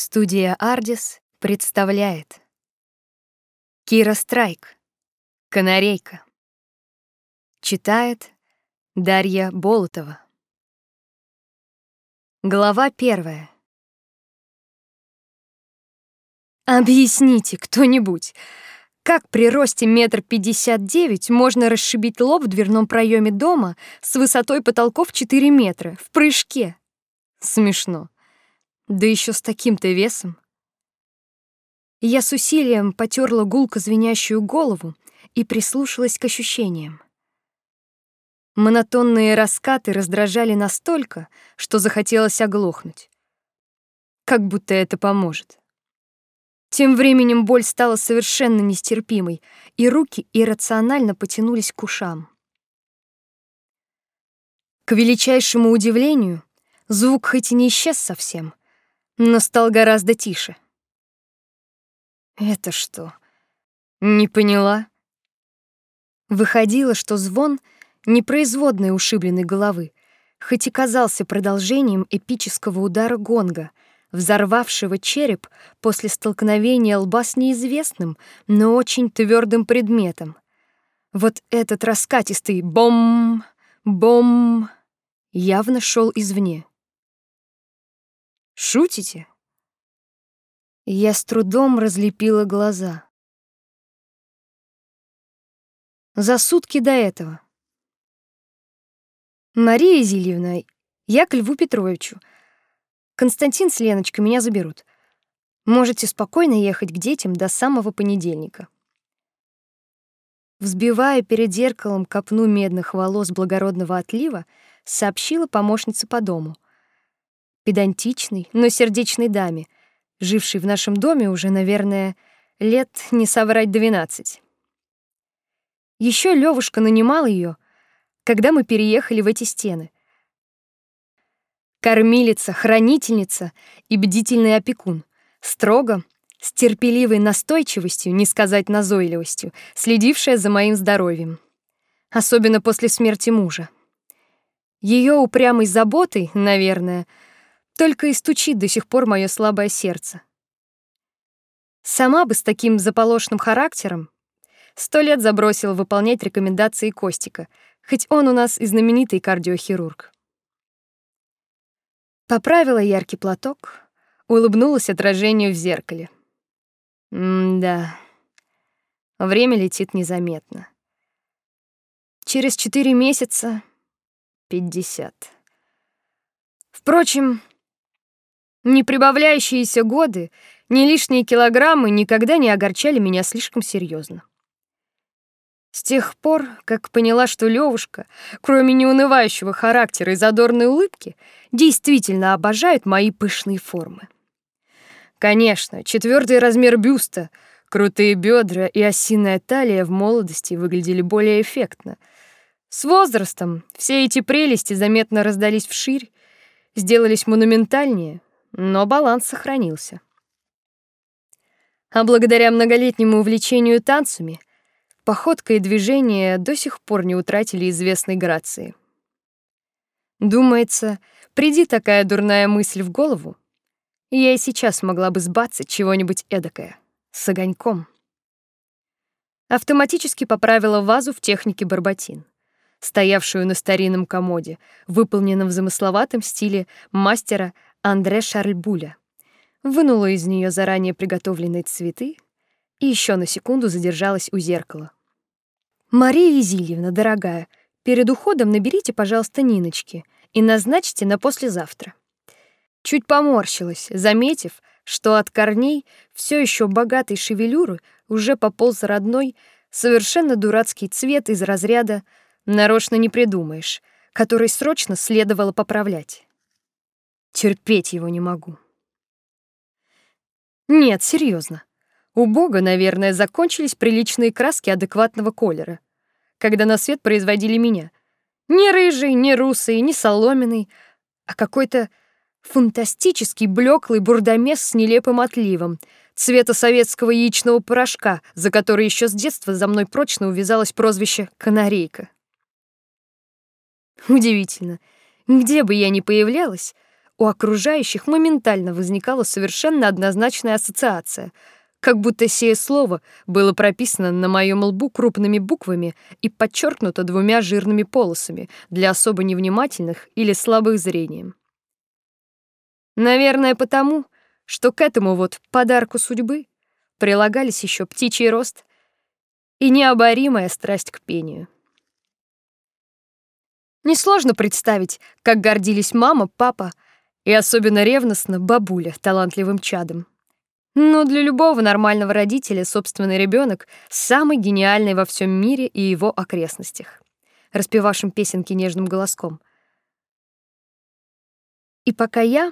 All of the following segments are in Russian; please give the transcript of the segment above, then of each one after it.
Студия «Ардис» представляет. Кира Страйк. «Канарейка» Читает Дарья Болотова. Глава первая. Объясните кто-нибудь, как при росте метр пятьдесят девять можно расшибить лоб в дверном проеме дома с высотой потолков 4 метра в прыжке? Смешно. Да еще с таким-то весом. Я с усилием потерла гулко звенящую голову и прислушалась к ощущениям. Монотонные раскаты раздражали настолько, что захотелось оглохнуть. Как будто это поможет. Тем временем боль стала совершенно нестерпимой, и руки иррационально потянулись к ушам. К величайшему удивлению, звук хоть и не исчез совсем, но стал гораздо тише. Это что? Не поняла. Выходило, что звон не производной ушибленной головы, хоть и казался продолжением эпического удара гонга, взорвавшего череп после столкновения лба с неизвестным, но очень твердым предметом. Вот этот раскатистый бом, бом явно шел извне. Шутите? Я с трудом разлепила глаза. За сутки до этого. Мария Зильевна, я к Льву Петровичу. Константин с Леночкой меня заберут. Можете спокойно ехать к детям до самого понедельника. Взбивая перед зеркалом копну медных волос благородного отлива, сообщила помощница по дому — педантичной, но сердечной даме, жившей в нашем доме уже, наверное, лет не соврать двенадцать. Еще Левушка нанимал ее, когда мы переехали в эти стены. Кормилица, хранительница и бдительный опекун, строго, с терпеливой настойчивостью, не сказать назойливостью, следившая за моим здоровьем, особенно после смерти мужа. Ее упрямой заботой, наверное, только и стучит до сих пор мое слабое сердце. Сама бы с таким заполошным характером сто лет забросила выполнять рекомендации Костика, хоть он у нас и знаменитый кардиохирург. Поправила яркий платок, улыбнулась отражению в зеркале. М-да. Время летит незаметно. Через четыре месяца — пятьдесят. Впрочем, ни прибавляющиеся годы, ни лишние килограммы никогда не огорчали меня слишком серьезно. С тех пор, как поняла, что Левушка, кроме неунывающего характера и задорной улыбки, действительно обожает мои пышные формы. Конечно, четвертый размер бюста, крутые бедра и осиная талия в молодости выглядели более эффектно. С возрастом все эти прелести заметно раздались вширь, сделались монументальнее, но баланс сохранился. А благодаря многолетнему увлечению танцами, походка и движения до сих пор не утратили известной грации. Думается, приди такая дурная мысль в голову, я и сейчас могла бы сбаться чего-нибудь эдакое, с огоньком. Автоматически поправила вазу в технике барбатин, стоявшую на старинном комоде, выполненном в замысловатом стиле мастера Андре Шарльбуля, вынула из нее заранее приготовленные цветы и еще на секунду задержалась у зеркала. Мария Изильевна, дорогая, перед уходом наберите, пожалуйста, Ниночки и назначьте на послезавтра. Чуть поморщилась, заметив, что от корней все еще богатой шевелюры уже пополз родной, совершенно дурацкий цвет из разряда нарочно не придумаешь, который срочно следовало поправлять. Терпеть его не могу. Нет, серьезно. У Бога, наверное, закончились приличные краски адекватного колера, когда на свет производили меня. Не рыжий, не русый, не соломенный, а какой-то фантастический блеклый бурдомес с нелепым отливом, цвета советского яичного порошка, за который еще с детства за мной прочно увязалось прозвище «канарейка». Удивительно, где бы я ни появлялась, у окружающих моментально возникала совершенно однозначная ассоциация, как будто сие слово было прописано на моем лбу крупными буквами и подчеркнуто двумя жирными полосами для особо невнимательных или слабых зрением. Наверное, потому, что к этому вот подарку судьбы прилагались еще птичий рост и необоримая страсть к пению. Несложно представить, как гордились мама, папа и особенно ревностно бабуля талантливым чадом. Но для любого нормального родителя собственный ребенок самый гениальный во всем мире и его окрестностях, распевавшим песенки нежным голоском. И пока я,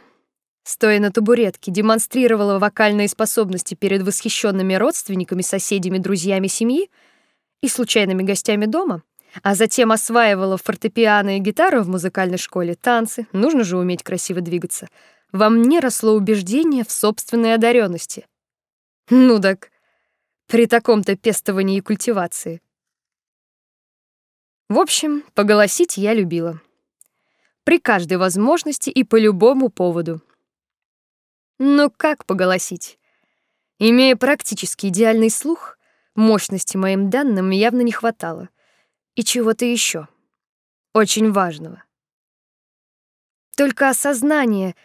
стоя на табуретке, демонстрировала вокальные способности перед восхищенными родственниками, соседями, друзьями семьи и случайными гостями дома, а затем осваивала фортепиано и гитару в музыкальной школе, танцы, нужно же уметь красиво двигаться. Во мне росло убеждение в собственной одаренности. Ну так, при таком-то пестовании и культивации. В общем, поголосить я любила. При каждой возможности и по любому поводу. Но как поголосить? Имея практически идеальный слух, мощности моим данным явно не хватало и чего-то еще очень важного. Только осознание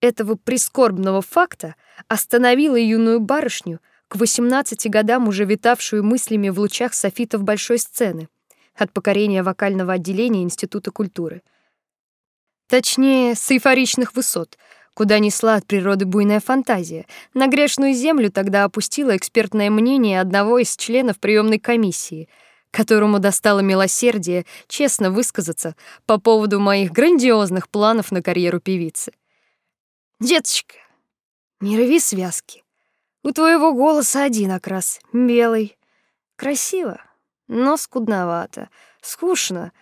этого прискорбного факта остановило юную барышню, к 18 годам уже витавшую мыслями в лучах софитов большой сцены, от покорения вокального отделения Института культуры. Точнее, с эйфоричных высот, куда несла от природы буйная фантазия. На грешную землю тогда опустило экспертное мнение одного из членов приемной комиссии — которому достало милосердие честно высказаться по поводу моих грандиозных планов на карьеру певицы. «Деточка, не рви связки. У твоего голоса один окрас, белый. Красиво, но скудновато, скучно,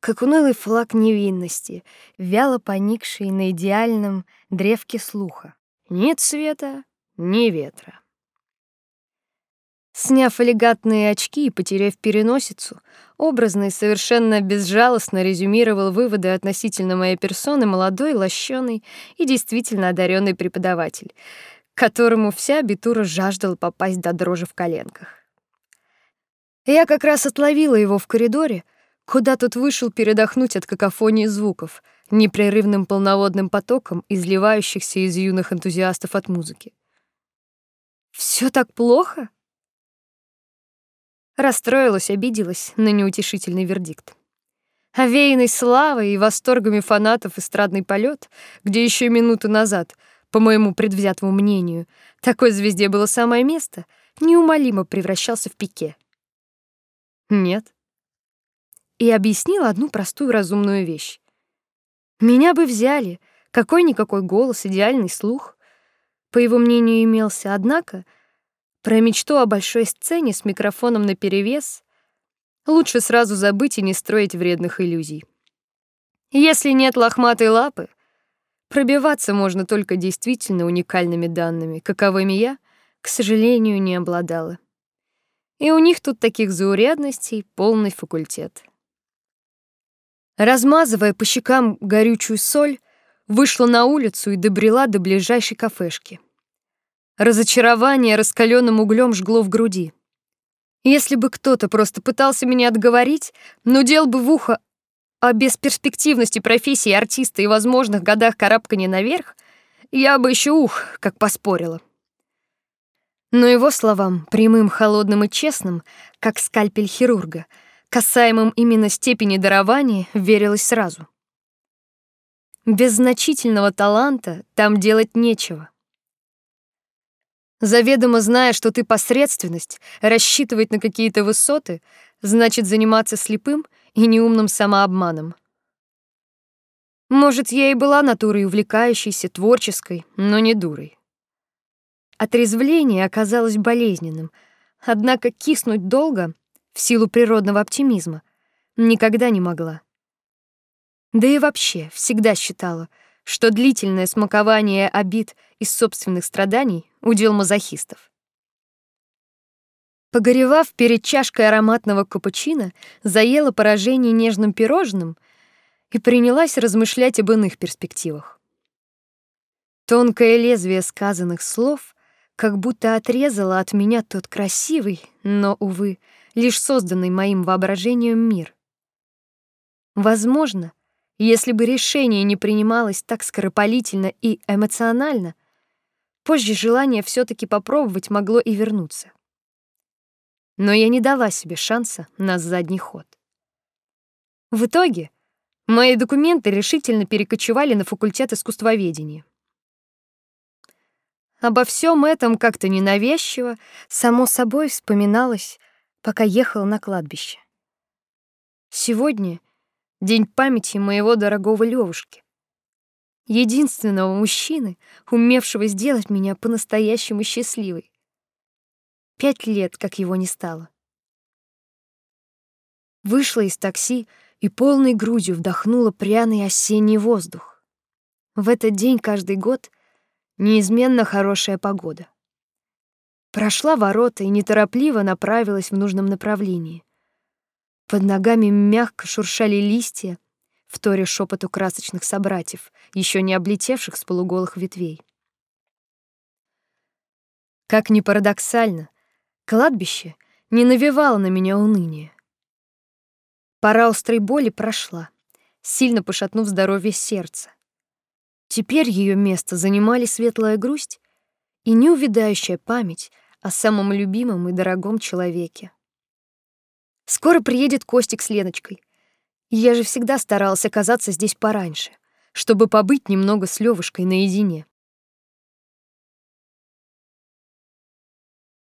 как унылый флаг невинности, вяло поникший на идеальном древке слуха. Нет света, ни ветра. Сняв элегантные очки и потеряв переносицу, образно и совершенно безжалостно резюмировал выводы относительно моей персоны молодой, лощеный и действительно одаренный преподаватель, которому вся абитура жаждала попасть до дрожи в коленках. Я как раз отловила его в коридоре, куда тот вышел передохнуть от какофонии звуков, непрерывным полноводным потоком, изливающихся из юных энтузиастов от музыки. Все так плохо? Расстроилась, обиделась на неутешительный вердикт. Овеянный славой и восторгами фанатов эстрадный полет, где еще минуту назад, по моему предвзятому мнению, такой звезде было самое место, неумолимо превращался в пике. Нет. И объяснила одну простую разумную вещь. Меня бы взяли, какой-никакой голос, идеальный слух. По его мнению имелся, однако про мечту о большой сцене с микрофоном наперевес лучше сразу забыть и не строить вредных иллюзий. Если нет лохматой лапы, пробиваться можно только действительно уникальными данными, каковыми я, к сожалению, не обладала. И у них тут таких заурядностей полный факультет. Размазывая по щекам горючую соль, вышла на улицу и добрела до ближайшей кафешки. Разочарование раскаленным углем жгло в груди. Если бы кто-то просто пытался меня отговорить, но дел бы в ухо о бесперспективности профессии артиста и возможных годах карабкания наверх, я бы еще ух, как поспорила. Но его словам, прямым, холодным и честным, как скальпель хирурга, касаемым именно степени дарования, верилось сразу. Без значительного таланта там делать нечего. Заведомо зная, что ты посредственность, рассчитывать на какие-то высоты, значит заниматься слепым и неумным самообманом. Может, я и была натурой увлекающейся, творческой, но не дурой. Отрезвление оказалось болезненным, однако киснуть долго, в силу природного оптимизма, никогда не могла. Да и вообще всегда считала — что длительное смакование обид из собственных страданий — удел мазохистов. Погоревав перед чашкой ароматного капучино, заела поражение нежным пирожным и принялась размышлять об иных перспективах. Тонкое лезвие сказанных слов как будто отрезало от меня тот красивый, но, увы, лишь созданный моим воображением мир. Возможно, если бы решение не принималось так скоропалительно и эмоционально, позже желание все таки попробовать могло и вернуться. Но я не дала себе шанса на задний ход. В итоге мои документы решительно перекочевали на факультет искусствоведения. Обо всем этом как-то ненавязчиво, само собой вспоминалось, пока ехала на кладбище. Сегодня день памяти моего дорогого Левушки, единственного мужчины, умевшего сделать меня по-настоящему счастливой. Пять лет, как его не стало. Вышла из такси и полной грудью вдохнула пряный осенний воздух. В этот день каждый год неизменно хорошая погода. Прошла ворота и неторопливо направилась в нужном направлении. Под ногами мягко шуршали листья, вторя шепоту красочных собратьев, еще не облетевших с полуголых ветвей. Как ни парадоксально, кладбище не навевало на меня уныния. Пора острой боли прошла, сильно пошатнув здоровье сердца. Теперь ее место занимали светлая грусть и неувядающая память о самом любимом и дорогом человеке. Скоро приедет Костик с Леночкой. Я же всегда старалась оказаться здесь пораньше, чтобы побыть немного с Левушкой наедине.